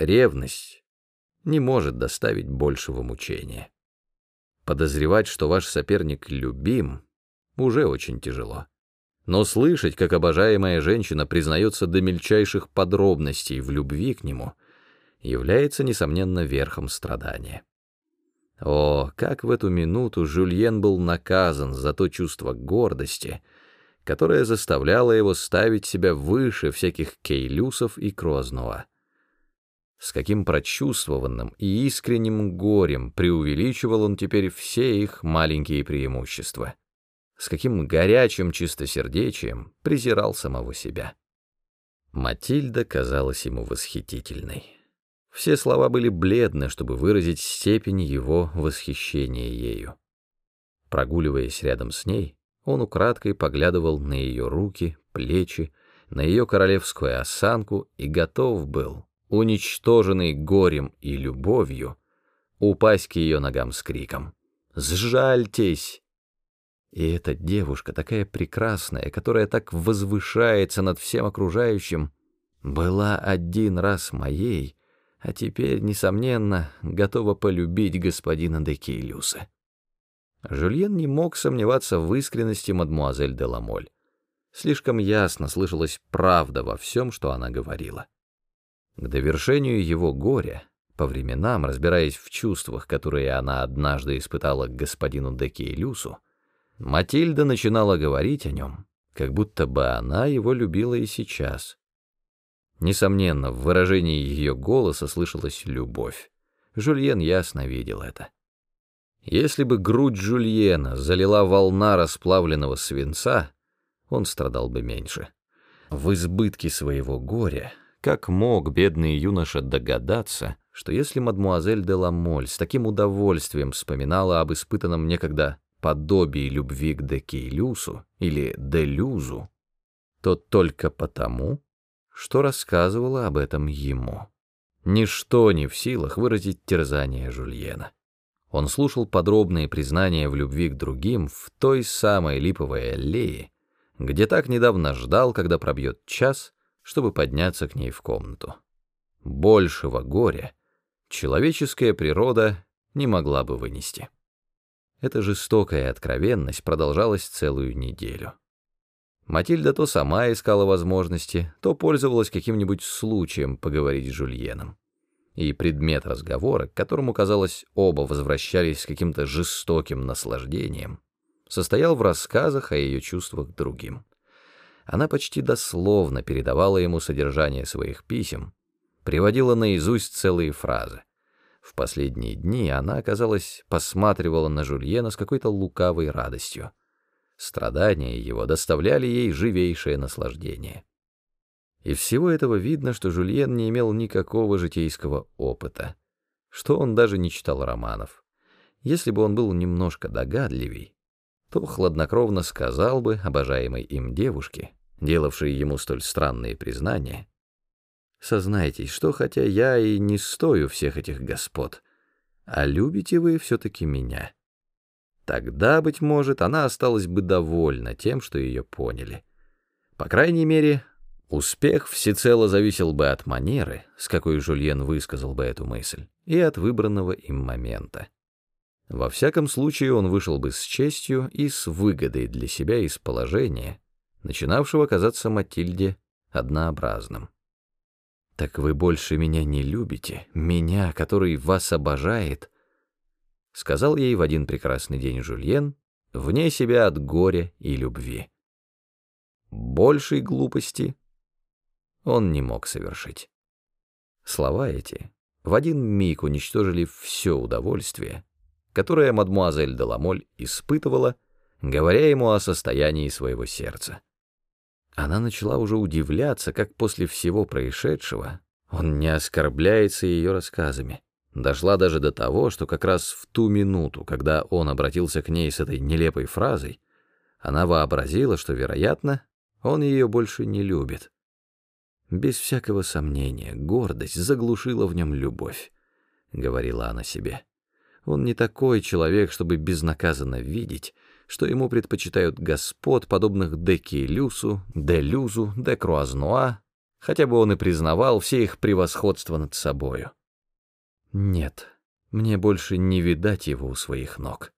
Ревность не может доставить большего мучения. Подозревать, что ваш соперник любим, уже очень тяжело. Но слышать, как обожаемая женщина признается до мельчайших подробностей в любви к нему, является, несомненно, верхом страдания. О, как в эту минуту Жюльен был наказан за то чувство гордости, которое заставляло его ставить себя выше всяких кейлюсов и крознуа. С каким прочувствованным и искренним горем преувеличивал он теперь все их маленькие преимущества с каким горячим чистосердечием презирал самого себя. Матильда казалась ему восхитительной. Все слова были бледны, чтобы выразить степень его восхищения ею. Прогуливаясь рядом с ней, он украдкой поглядывал на ее руки, плечи, на ее королевскую осанку и готов был, уничтоженный горем и любовью, упасть к ее ногам с криком «Сжальтесь! И эта девушка, такая прекрасная, которая так возвышается над всем окружающим, была один раз моей, а теперь, несомненно, готова полюбить господина де Кейлюса. Жюльен не мог сомневаться в искренности мадмуазель де Ламоль. Слишком ясно слышалась правда во всем, что она говорила. К довершению его горя, по временам, разбираясь в чувствах, которые она однажды испытала к господину де Кейлюсу, Матильда начинала говорить о нем, как будто бы она его любила и сейчас. Несомненно, в выражении ее голоса слышалась любовь. Жульен ясно видел это. Если бы грудь Жульена залила волна расплавленного свинца, он страдал бы меньше. В избытке своего горя, как мог бедный юноша догадаться, что если мадмуазель де Ламоль с таким удовольствием вспоминала об испытанном некогда подобие любви к Декейлюсу или Делюзу, то только потому, что рассказывала об этом ему. Ничто не в силах выразить терзание Жульена. Он слушал подробные признания в любви к другим в той самой липовой аллее, где так недавно ждал, когда пробьет час, чтобы подняться к ней в комнату. Большего горя человеческая природа не могла бы вынести. Эта жестокая откровенность продолжалась целую неделю. Матильда то сама искала возможности, то пользовалась каким-нибудь случаем поговорить с Жульеном. И предмет разговора, к которому, казалось, оба возвращались с каким-то жестоким наслаждением, состоял в рассказах о ее чувствах другим. Она почти дословно передавала ему содержание своих писем, приводила наизусть целые фразы. В последние дни она, казалось, посматривала на Жульена с какой-то лукавой радостью. Страдания его доставляли ей живейшее наслаждение. Из всего этого видно, что Жульен не имел никакого житейского опыта, что он даже не читал романов. Если бы он был немножко догадливей, то хладнокровно сказал бы обожаемой им девушке, делавшей ему столь странные признания, Сознайтесь, что хотя я и не стою всех этих господ, а любите вы все-таки меня. Тогда, быть может, она осталась бы довольна тем, что ее поняли. По крайней мере, успех всецело зависел бы от манеры, с какой Жульен высказал бы эту мысль, и от выбранного им момента. Во всяком случае, он вышел бы с честью и с выгодой для себя из положения, начинавшего казаться Матильде однообразным. «Так вы больше меня не любите, меня, который вас обожает», — сказал ей в один прекрасный день Жульен, вне себя от горя и любви. Большей глупости он не мог совершить. Слова эти в один миг уничтожили все удовольствие, которое мадмуазель де Ламоль испытывала, говоря ему о состоянии своего сердца. Она начала уже удивляться, как после всего происшедшего он не оскорбляется ее рассказами. Дошла даже до того, что как раз в ту минуту, когда он обратился к ней с этой нелепой фразой, она вообразила, что, вероятно, он ее больше не любит. Без всякого сомнения, гордость заглушила в нем любовь, — говорила она себе. Он не такой человек, чтобы безнаказанно видеть, что ему предпочитают господ, подобных де Киелюсу, де Люзу, де Круазнуа, хотя бы он и признавал все их превосходство над собою. Нет, мне больше не видать его у своих ног.